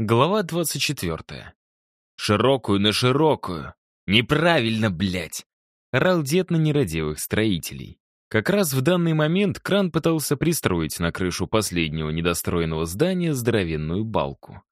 Глава 24. «Широкую на широкую! Неправильно, блядь!» Орал дед на нерадивых строителей. Как раз в данный момент кран пытался пристроить на крышу последнего недостроенного здания здоровенную балку.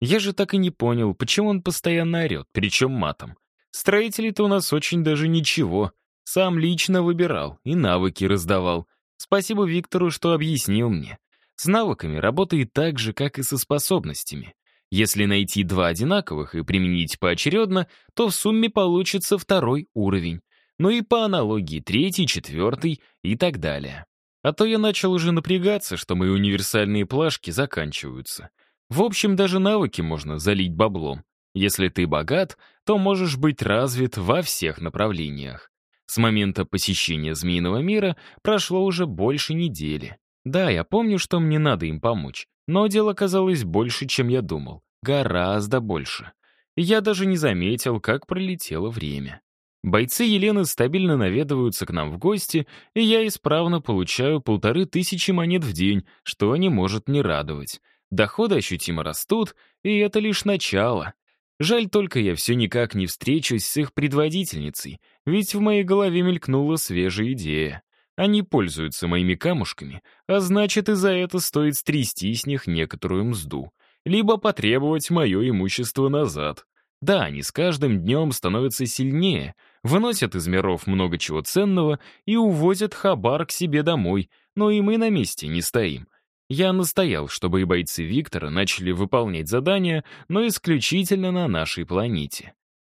Я же так и не понял, почему он постоянно орет, причем матом. Строители-то у нас очень даже ничего. Сам лично выбирал и навыки раздавал. Спасибо Виктору, что объяснил мне. С навыками работает так же, как и со способностями. Если найти два одинаковых и применить поочередно, то в сумме получится второй уровень. Ну и по аналогии третий, четвертый и так далее. А то я начал уже напрягаться, что мои универсальные плашки заканчиваются. В общем, даже навыки можно залить баблом. Если ты богат, то можешь быть развит во всех направлениях. С момента посещения Змеиного мира прошло уже больше недели. Да, я помню, что мне надо им помочь, но дело казалось больше, чем я думал гораздо больше. Я даже не заметил, как пролетело время. Бойцы Елены стабильно наведываются к нам в гости, и я исправно получаю полторы тысячи монет в день, что не может не радовать. Доходы ощутимо растут, и это лишь начало. Жаль только, я все никак не встречусь с их предводительницей, ведь в моей голове мелькнула свежая идея. Они пользуются моими камушками, а значит, и за это стоит стрясти с них некоторую мзду либо потребовать мое имущество назад. Да, они с каждым днем становятся сильнее, выносят из миров много чего ценного и увозят хабар к себе домой, но и мы на месте не стоим. Я настоял, чтобы и бойцы Виктора начали выполнять задания, но исключительно на нашей планете.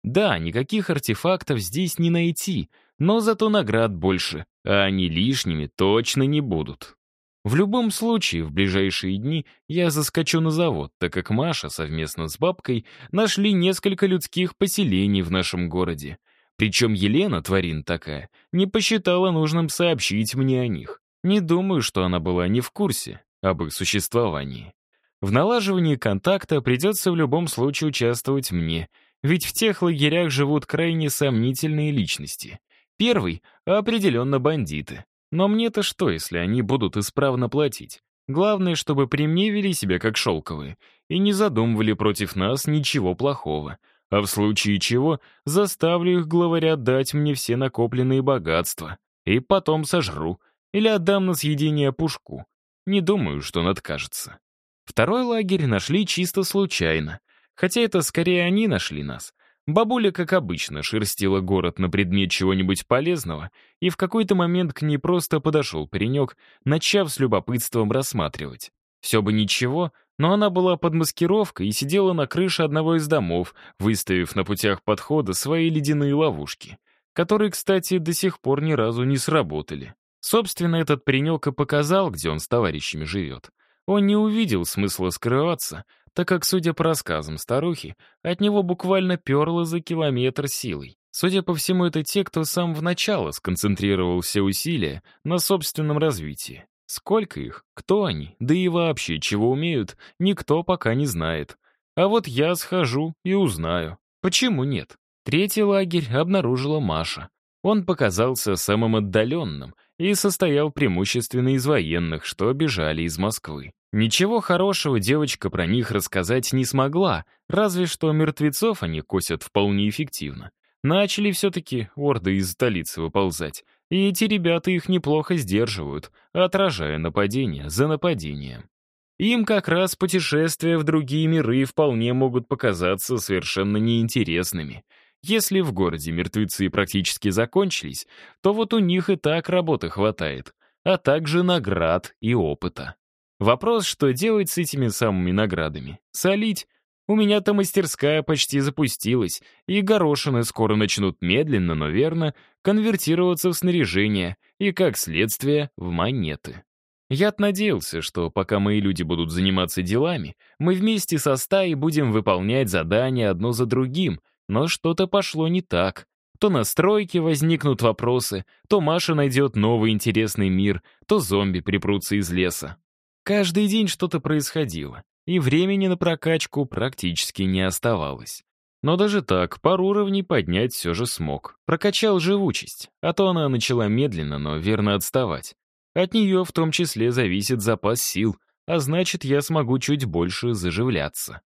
Да, никаких артефактов здесь не найти, но зато наград больше, а они лишними точно не будут. В любом случае, в ближайшие дни я заскочу на завод, так как Маша совместно с бабкой нашли несколько людских поселений в нашем городе. Причем Елена, тварин такая, не посчитала нужным сообщить мне о них. Не думаю, что она была не в курсе об их существовании. В налаживании контакта придется в любом случае участвовать мне, ведь в тех лагерях живут крайне сомнительные личности. Первый — определенно бандиты, но мне-то что, если они будут исправно платить? Главное, чтобы при мне вели себя как шелковые и не задумывали против нас ничего плохого, а в случае чего заставлю их главаря дать мне все накопленные богатства и потом сожру или отдам на съедение пушку. Не думаю, что он откажется. Второй лагерь нашли чисто случайно, хотя это скорее они нашли нас, Бабуля, как обычно, шерстила город на предмет чего-нибудь полезного, и в какой-то момент к ней просто подошел паренек, начав с любопытством рассматривать. Все бы ничего, но она была под маскировкой и сидела на крыше одного из домов, выставив на путях подхода свои ледяные ловушки, которые, кстати, до сих пор ни разу не сработали. Собственно, этот паренек и показал, где он с товарищами живет. Он не увидел смысла скрываться так как, судя по рассказам старухи, от него буквально перло за километр силой. Судя по всему, это те, кто сам в начало сконцентрировал все усилия на собственном развитии. Сколько их, кто они, да и вообще чего умеют, никто пока не знает. А вот я схожу и узнаю. Почему нет? Третий лагерь обнаружила Маша. Он показался самым отдаленным и состоял преимущественно из военных, что бежали из Москвы. Ничего хорошего девочка про них рассказать не смогла, разве что мертвецов они косят вполне эффективно. Начали все-таки орды из столицы выползать, и эти ребята их неплохо сдерживают, отражая нападение за нападением. Им как раз путешествия в другие миры вполне могут показаться совершенно неинтересными. Если в городе мертвецы практически закончились, то вот у них и так работы хватает, а также наград и опыта. Вопрос, что делать с этими самыми наградами? Солить? У меня-то мастерская почти запустилась, и горошины скоро начнут медленно, но верно, конвертироваться в снаряжение и, как следствие, в монеты. я надеялся, что пока мои люди будут заниматься делами, мы вместе со стаей будем выполнять задания одно за другим, но что-то пошло не так. То на стройке возникнут вопросы, то Маша найдет новый интересный мир, то зомби припрутся из леса. Каждый день что-то происходило, и времени на прокачку практически не оставалось. Но даже так, пару уровней поднять все же смог. Прокачал живучесть, а то она начала медленно, но верно отставать. От нее в том числе зависит запас сил, а значит, я смогу чуть больше заживляться.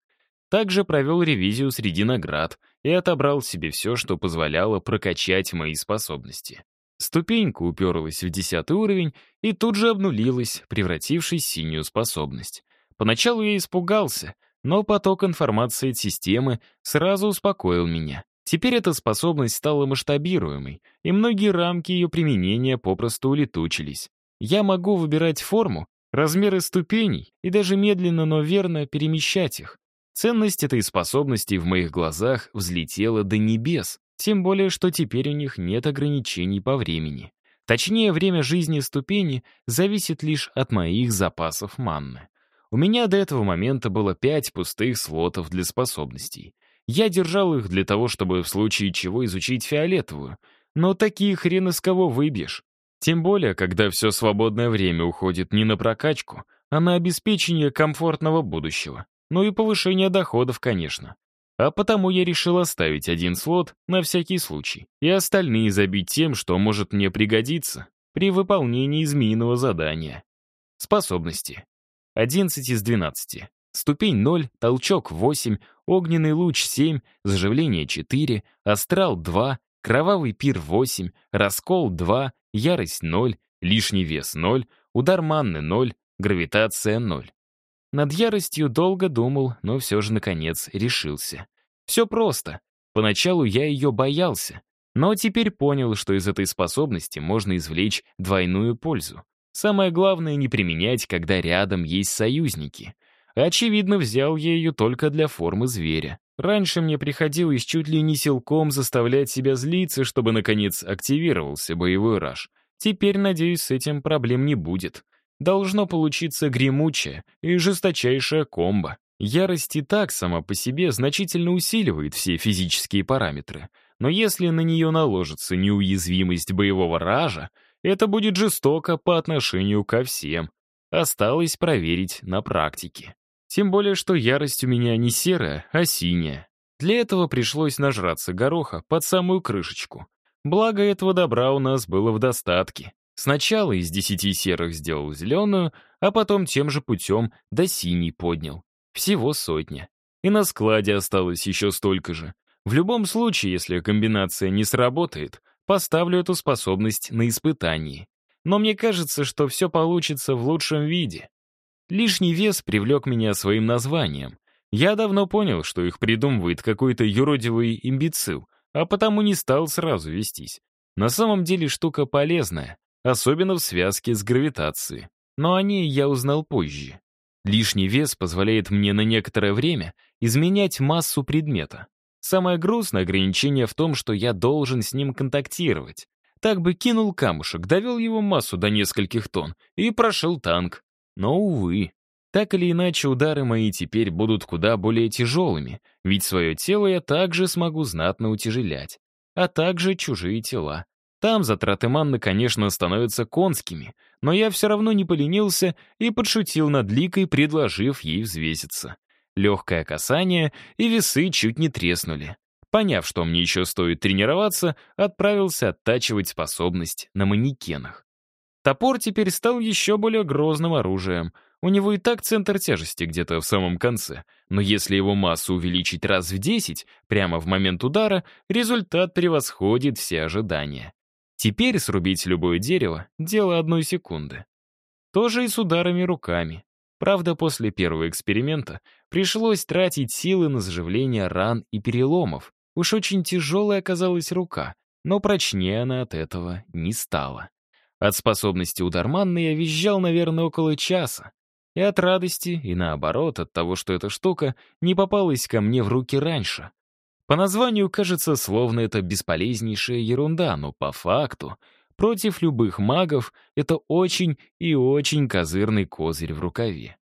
Также провел ревизию среди наград и отобрал себе все, что позволяло прокачать мои способности ступеньку уперлась в десятый уровень и тут же обнулилась, превратившись в синюю способность. Поначалу я испугался, но поток информации от системы сразу успокоил меня. Теперь эта способность стала масштабируемой, и многие рамки ее применения попросту улетучились. Я могу выбирать форму, размеры ступеней и даже медленно, но верно перемещать их. Ценность этой способности в моих глазах взлетела до небес. Тем более, что теперь у них нет ограничений по времени. Точнее, время жизни ступени зависит лишь от моих запасов манны. У меня до этого момента было пять пустых слотов для способностей. Я держал их для того, чтобы в случае чего изучить фиолетовую, но такие хрен из кого выбьешь. Тем более, когда все свободное время уходит не на прокачку, а на обеспечение комфортного будущего. Ну и повышение доходов, конечно. А потому я решил оставить один слот на всякий случай и остальные забить тем, что может мне пригодиться при выполнении змеиного задания. Способности. 11 из 12. Ступень 0, толчок 8, огненный луч 7, заживление 4, астрал 2, кровавый пир 8, раскол 2, ярость 0, лишний вес 0, удар манны 0, гравитация 0. Над яростью долго думал, но все же, наконец, решился. Все просто. Поначалу я ее боялся, но теперь понял, что из этой способности можно извлечь двойную пользу. Самое главное — не применять, когда рядом есть союзники. Очевидно, взял я ее только для формы зверя. Раньше мне приходилось чуть ли не силком заставлять себя злиться, чтобы, наконец, активировался боевой раж. Теперь, надеюсь, с этим проблем не будет должно получиться гремучее и жесточайшая комбо. Ярость и так сама по себе значительно усиливает все физические параметры, но если на нее наложится неуязвимость боевого ража, это будет жестоко по отношению ко всем. Осталось проверить на практике. Тем более, что ярость у меня не серая, а синяя. Для этого пришлось нажраться гороха под самую крышечку. Благо, этого добра у нас было в достатке. Сначала из десяти серых сделал зеленую, а потом тем же путем до синий поднял. Всего сотня. И на складе осталось еще столько же. В любом случае, если комбинация не сработает, поставлю эту способность на испытание. Но мне кажется, что все получится в лучшем виде. Лишний вес привлек меня своим названием. Я давно понял, что их придумывает какой-то юродивый имбецил, а потому не стал сразу вестись. На самом деле штука полезная особенно в связке с гравитацией. Но о ней я узнал позже. Лишний вес позволяет мне на некоторое время изменять массу предмета. Самое грустное ограничение в том, что я должен с ним контактировать. Так бы кинул камушек, довел его массу до нескольких тонн и прошил танк. Но, увы, так или иначе удары мои теперь будут куда более тяжелыми, ведь свое тело я также смогу знатно утяжелять, а также чужие тела, там затраты манны, конечно, становятся конскими, но я все равно не поленился и подшутил над Ликой, предложив ей взвеситься. Легкое касание, и весы чуть не треснули. Поняв, что мне еще стоит тренироваться, отправился оттачивать способность на манекенах. Топор теперь стал еще более грозным оружием. У него и так центр тяжести где-то в самом конце. Но если его массу увеличить раз в 10, прямо в момент удара, результат превосходит все ожидания. Теперь срубить любое дерево — дело одной секунды. Тоже и с ударами руками. Правда, после первого эксперимента пришлось тратить силы на заживление ран и переломов. Уж очень тяжелой оказалась рука, но прочнее она от этого не стала. От способности ударманна я визжал, наверное, около часа. И от радости, и наоборот, от того, что эта штука не попалась ко мне в руки раньше — по названию кажется, словно это бесполезнейшая ерунда, но по факту против любых магов это очень и очень козырный козырь в рукаве.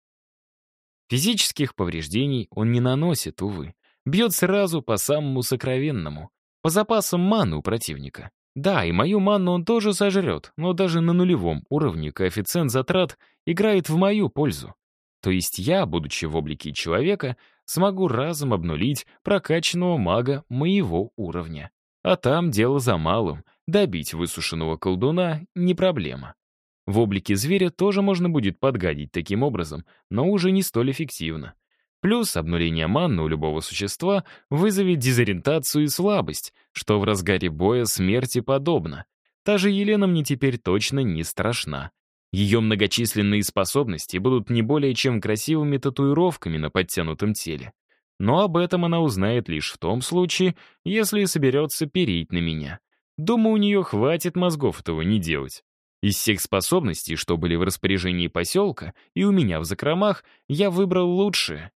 Физических повреждений он не наносит, увы. Бьет сразу по самому сокровенному, по запасам маны у противника. Да, и мою ману он тоже сожрет, но даже на нулевом уровне коэффициент затрат играет в мою пользу. То есть я, будучи в облике человека, смогу разом обнулить прокачанного мага моего уровня. А там дело за малым. Добить высушенного колдуна не проблема. В облике зверя тоже можно будет подгадить таким образом, но уже не столь эффективно. Плюс обнуление манны у любого существа вызовет дезориентацию и слабость, что в разгаре боя смерти подобно. Та же Елена мне теперь точно не страшна. Ее многочисленные способности будут не более чем красивыми татуировками на подтянутом теле. Но об этом она узнает лишь в том случае, если соберется перить на меня. Думаю, у нее хватит мозгов этого не делать. Из всех способностей, что были в распоряжении поселка и у меня в закромах, я выбрал лучшие.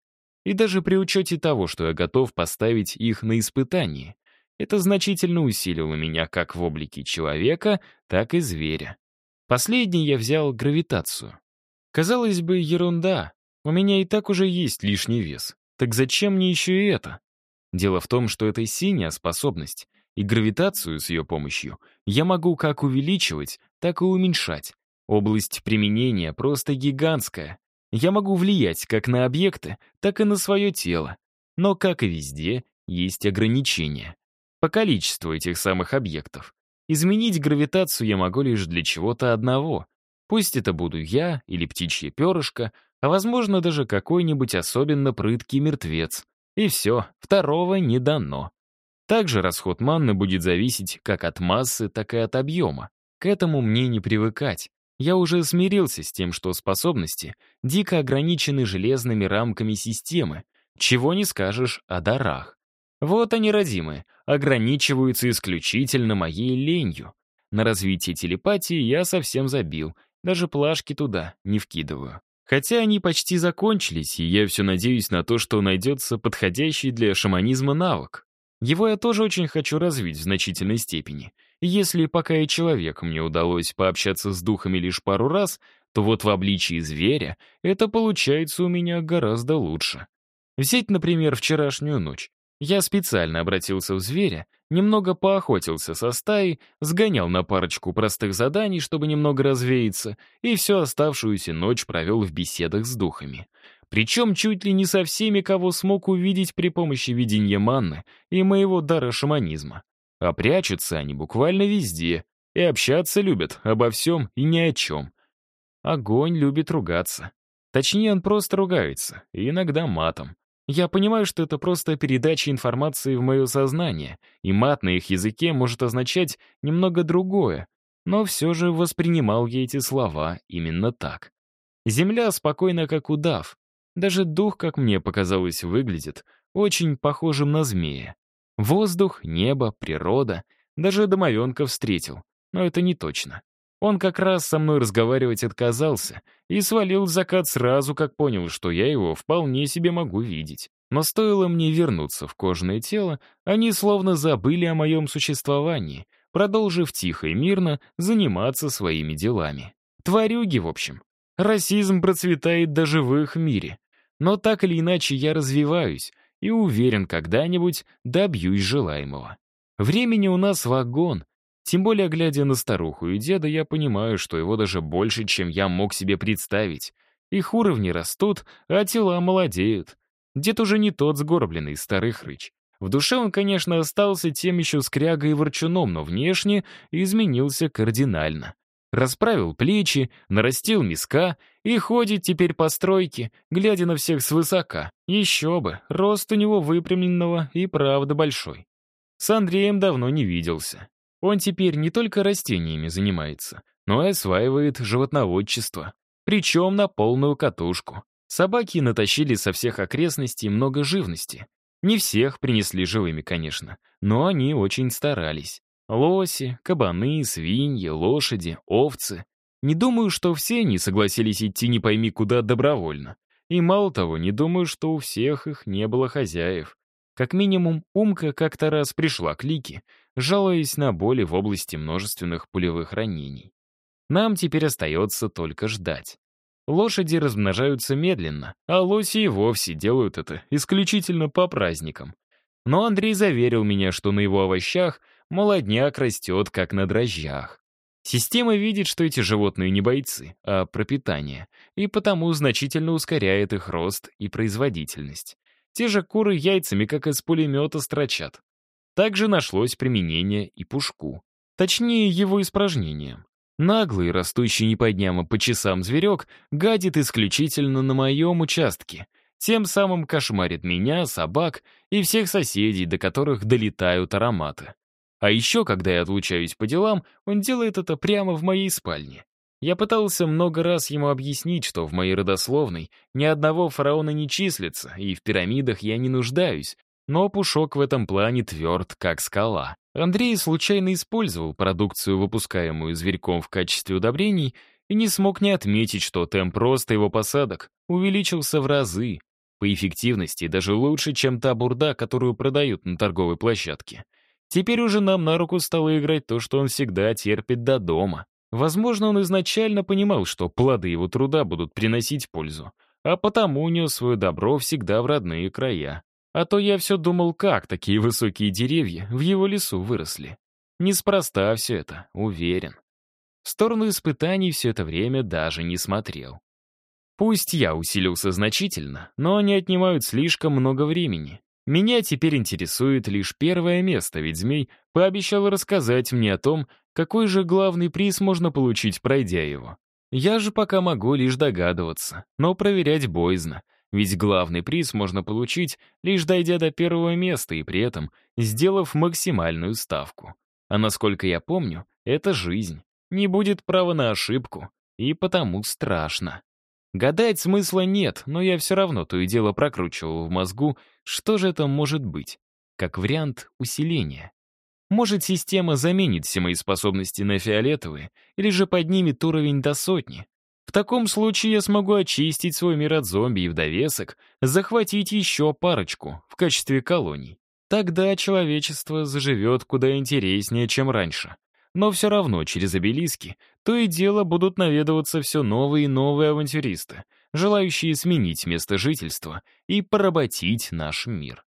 И даже при учете того, что я готов поставить их на испытание, это значительно усилило меня как в облике человека, так и зверя. Последний я взял гравитацию. Казалось бы, ерунда. У меня и так уже есть лишний вес. Так зачем мне еще и это? Дело в том, что это синяя способность, и гравитацию с ее помощью я могу как увеличивать, так и уменьшать. Область применения просто гигантская. Я могу влиять как на объекты, так и на свое тело. Но, как и везде, есть ограничения. По количеству этих самых объектов изменить гравитацию я могу лишь для чего-то одного. Пусть это буду я или птичье перышко, а, возможно, даже какой-нибудь особенно прыткий мертвец. И все, второго не дано. Также расход манны будет зависеть как от массы, так и от объема. К этому мне не привыкать. Я уже смирился с тем, что способности дико ограничены железными рамками системы, чего не скажешь о дарах. Вот они, родимые, ограничиваются исключительно моей ленью. На развитие телепатии я совсем забил, даже плашки туда не вкидываю. Хотя они почти закончились, и я все надеюсь на то, что найдется подходящий для шаманизма навык. Его я тоже очень хочу развить в значительной степени. Если пока и человек мне удалось пообщаться с духами лишь пару раз, то вот в обличии зверя это получается у меня гораздо лучше. Взять, например, вчерашнюю ночь. Я специально обратился в зверя, немного поохотился со стаей, сгонял на парочку простых заданий, чтобы немного развеяться, и всю оставшуюся ночь провел в беседах с духами. Причем чуть ли не со всеми, кого смог увидеть при помощи видения манны и моего дара шаманизма. А прячутся они буквально везде, и общаться любят обо всем и ни о чем. Огонь любит ругаться. Точнее, он просто ругается, иногда матом. Я понимаю, что это просто передача информации в мое сознание, и мат на их языке может означать немного другое, но все же воспринимал я эти слова именно так. Земля спокойна, как удав. Даже дух, как мне показалось, выглядит очень похожим на змея. Воздух, небо, природа. Даже домовенка встретил. Но это не точно. Он как раз со мной разговаривать отказался и свалил закат сразу, как понял, что я его вполне себе могу видеть. Но стоило мне вернуться в кожное тело, они словно забыли о моем существовании, продолжив тихо и мирно заниматься своими делами. Тварюги, в общем. Расизм процветает даже в их мире. Но так или иначе я развиваюсь и уверен, когда-нибудь добьюсь желаемого. Времени у нас вагон, тем более, глядя на старуху и деда, я понимаю, что его даже больше, чем я мог себе представить. Их уровни растут, а тела молодеют. Дед уже не тот сгорбленный старый хрыч. В душе он, конечно, остался тем еще скрягой и ворчуном, но внешне изменился кардинально. Расправил плечи, нарастил миска и ходит теперь по стройке, глядя на всех свысока. Еще бы, рост у него выпрямленного и правда большой. С Андреем давно не виделся. Он теперь не только растениями занимается, но и осваивает животноводчество. Причем на полную катушку. Собаки натащили со всех окрестностей много живности. Не всех принесли живыми, конечно, но они очень старались. Лоси, кабаны, свиньи, лошади, овцы. Не думаю, что все они согласились идти не пойми куда добровольно. И мало того, не думаю, что у всех их не было хозяев. Как минимум, Умка как-то раз пришла к Лике, жалуясь на боли в области множественных пулевых ранений. Нам теперь остается только ждать. Лошади размножаются медленно, а лоси и вовсе делают это исключительно по праздникам. Но Андрей заверил меня, что на его овощах молодняк растет, как на дрожжах. Система видит, что эти животные не бойцы, а пропитание, и потому значительно ускоряет их рост и производительность. Те же куры яйцами, как из пулемета, строчат. Также нашлось применение и пушку. Точнее, его испражнением. Наглый, растущий не по дням, а по часам зверек гадит исключительно на моем участке, тем самым кошмарит меня, собак и всех соседей, до которых долетают ароматы. А еще, когда я отлучаюсь по делам, он делает это прямо в моей спальне. Я пытался много раз ему объяснить, что в моей родословной ни одного фараона не числится, и в пирамидах я не нуждаюсь, но Пушок в этом плане тверд, как скала. Андрей случайно использовал продукцию, выпускаемую зверьком в качестве удобрений, и не смог не отметить, что темп роста его посадок увеличился в разы. По эффективности даже лучше, чем та бурда, которую продают на торговой площадке. Теперь уже нам на руку стало играть то, что он всегда терпит до дома. Возможно, он изначально понимал, что плоды его труда будут приносить пользу, а потому унес свое добро всегда в родные края. А то я все думал, как такие высокие деревья в его лесу выросли. Неспроста все это, уверен. В сторону испытаний все это время даже не смотрел. Пусть я усилился значительно, но они отнимают слишком много времени. Меня теперь интересует лишь первое место, ведь змей пообещал рассказать мне о том, какой же главный приз можно получить, пройдя его. Я же пока могу лишь догадываться, но проверять боязно — ведь главный приз можно получить, лишь дойдя до первого места и при этом сделав максимальную ставку. А насколько я помню, это жизнь. Не будет права на ошибку, и потому страшно. Гадать смысла нет, но я все равно то и дело прокручивал в мозгу, что же это может быть, как вариант усиления. Может, система заменит все мои способности на фиолетовые, или же поднимет уровень до сотни, в таком случае я смогу очистить свой мир от зомби и вдовесок, захватить еще парочку в качестве колоний. Тогда человечество заживет куда интереснее, чем раньше. Но все равно через обелиски то и дело будут наведываться все новые и новые авантюристы, желающие сменить место жительства и поработить наш мир.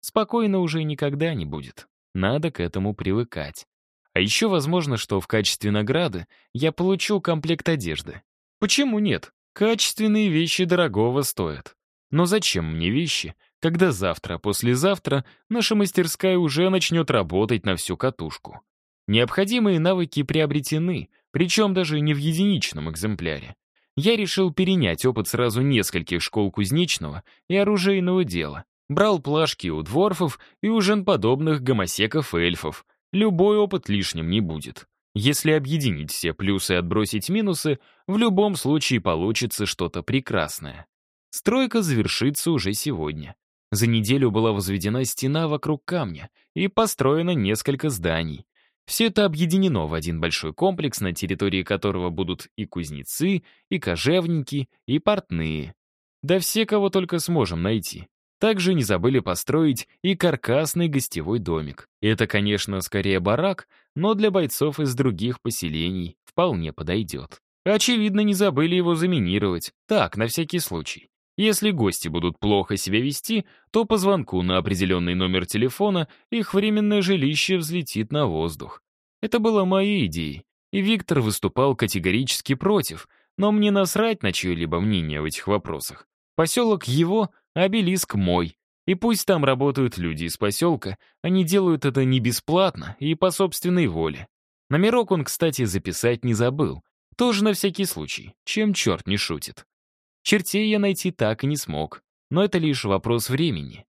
Спокойно уже никогда не будет. Надо к этому привыкать. А еще возможно, что в качестве награды я получу комплект одежды, Почему нет? Качественные вещи дорогого стоят. Но зачем мне вещи, когда завтра, послезавтра наша мастерская уже начнет работать на всю катушку? Необходимые навыки приобретены, причем даже не в единичном экземпляре. Я решил перенять опыт сразу нескольких школ кузнечного и оружейного дела. Брал плашки у дворфов и у женподобных гомосеков и эльфов. Любой опыт лишним не будет. Если объединить все плюсы и отбросить минусы, в любом случае получится что-то прекрасное. Стройка завершится уже сегодня. За неделю была возведена стена вокруг камня и построено несколько зданий. Все это объединено в один большой комплекс, на территории которого будут и кузнецы, и кожевники, и портные. Да все, кого только сможем найти. Также не забыли построить и каркасный гостевой домик. Это, конечно, скорее барак, но для бойцов из других поселений вполне подойдет. Очевидно, не забыли его заминировать, так, на всякий случай. Если гости будут плохо себя вести, то по звонку на определенный номер телефона их временное жилище взлетит на воздух. Это была моя идея, и Виктор выступал категорически против, но мне насрать на чье-либо мнение в этих вопросах. Поселок его, обелиск мой, и пусть там работают люди из поселка, они делают это не бесплатно и по собственной воле. Номерок он, кстати, записать не забыл. Тоже на всякий случай, чем черт не шутит. Чертей я найти так и не смог, но это лишь вопрос времени.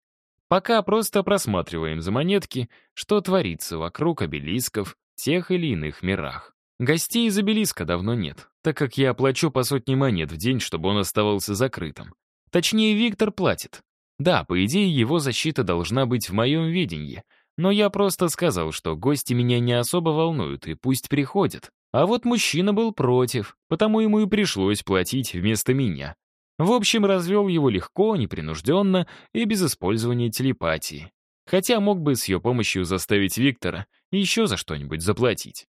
Пока просто просматриваем за монетки, что творится вокруг обелисков тех или иных мирах. Гостей из обелиска давно нет, так как я оплачу по сотне монет в день, чтобы он оставался закрытым. Точнее, Виктор платит, да, по идее, его защита должна быть в моем видении, но я просто сказал, что гости меня не особо волнуют и пусть приходят. А вот мужчина был против, потому ему и пришлось платить вместо меня. В общем, развел его легко, непринужденно и без использования телепатии. Хотя мог бы с ее помощью заставить Виктора еще за что-нибудь заплатить.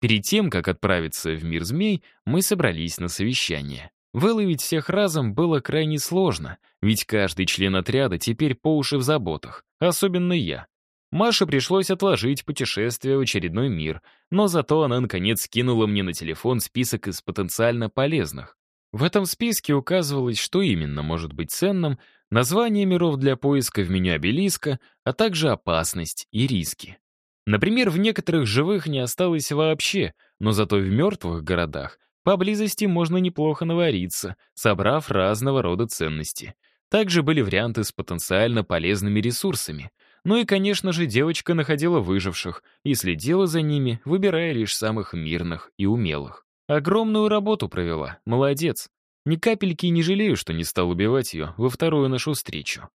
Перед тем, как отправиться в мир змей, мы собрались на совещание. Выловить всех разом было крайне сложно, ведь каждый член отряда теперь по уши в заботах, особенно я. Маше пришлось отложить путешествие в очередной мир, но зато она, наконец, скинула мне на телефон список из потенциально полезных. В этом списке указывалось, что именно может быть ценным, название миров для поиска в меню обелиска, а также опасность и риски. Например, в некоторых живых не осталось вообще, но зато в мертвых городах Поблизости можно неплохо навариться, собрав разного рода ценности. Также были варианты с потенциально полезными ресурсами. Ну и, конечно же, девочка находила выживших и следила за ними, выбирая лишь самых мирных и умелых. Огромную работу провела, молодец. Ни капельки не жалею, что не стал убивать ее во вторую нашу встречу.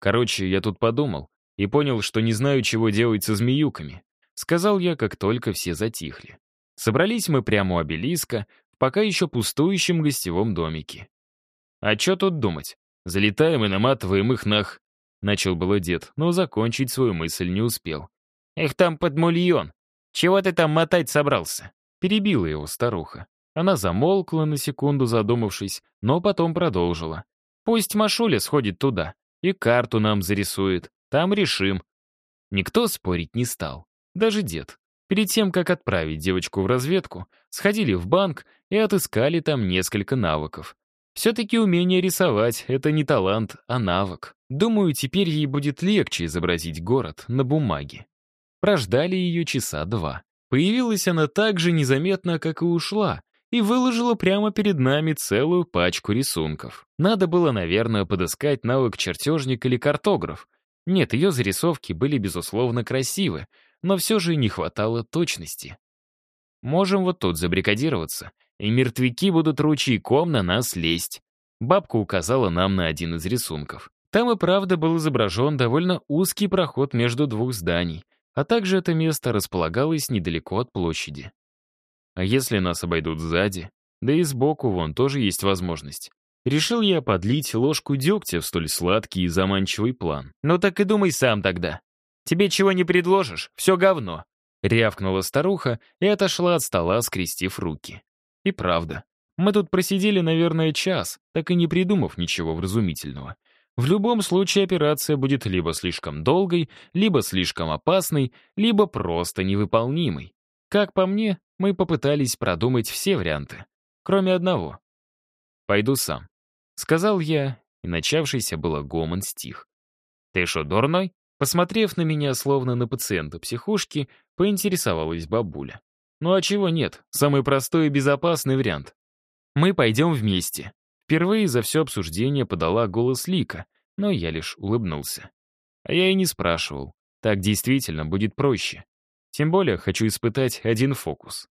Короче, я тут подумал и понял, что не знаю, чего делать со змеюками. Сказал я, как только все затихли. Собрались мы прямо у обелиска, в пока еще пустующем гостевом домике. «А что тут думать? Залетаем и наматываем их нах...» Начал было дед, но закончить свою мысль не успел. «Эх, там под мульон! Чего ты там мотать собрался?» Перебила его старуха. Она замолкла на секунду, задумавшись, но потом продолжила. «Пусть Машуля сходит туда и карту нам зарисует. Там решим». Никто спорить не стал. Даже дед. Перед тем, как отправить девочку в разведку, сходили в банк и отыскали там несколько навыков. Все-таки умение рисовать — это не талант, а навык. Думаю, теперь ей будет легче изобразить город на бумаге. Прождали ее часа два. Появилась она так же незаметно, как и ушла, и выложила прямо перед нами целую пачку рисунков. Надо было, наверное, подыскать навык чертежник или картограф. Нет, ее зарисовки были, безусловно, красивы — но все же не хватало точности. Можем вот тут забрикадироваться, и мертвяки будут ручейком на нас лезть. Бабка указала нам на один из рисунков. Там и правда был изображен довольно узкий проход между двух зданий, а также это место располагалось недалеко от площади. А если нас обойдут сзади? Да и сбоку вон тоже есть возможность. Решил я подлить ложку дегтя в столь сладкий и заманчивый план. Ну так и думай сам тогда. Тебе чего не предложишь, все говно!» Рявкнула старуха и отошла от стола, скрестив руки. И правда, мы тут просидели, наверное, час, так и не придумав ничего вразумительного. В любом случае операция будет либо слишком долгой, либо слишком опасной, либо просто невыполнимой. Как по мне, мы попытались продумать все варианты, кроме одного. «Пойду сам», — сказал я, и начавшийся было гомон стих. «Ты что, дурной?» Посмотрев на меня, словно на пациента психушки, поинтересовалась бабуля. «Ну а чего нет? Самый простой и безопасный вариант. Мы пойдем вместе». Впервые за все обсуждение подала голос Лика, но я лишь улыбнулся. А я и не спрашивал. Так действительно будет проще. Тем более хочу испытать один фокус.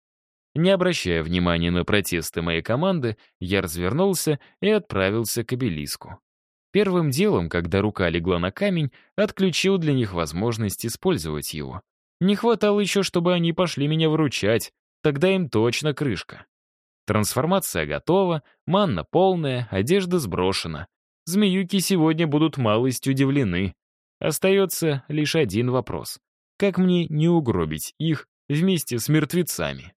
Не обращая внимания на протесты моей команды, я развернулся и отправился к обелиску. Первым делом, когда рука легла на камень, отключил для них возможность использовать его. Не хватало еще, чтобы они пошли меня выручать, тогда им точно крышка. Трансформация готова, манна полная, одежда сброшена. Змеюки сегодня будут малость удивлены. Остается лишь один вопрос. Как мне не угробить их вместе с мертвецами?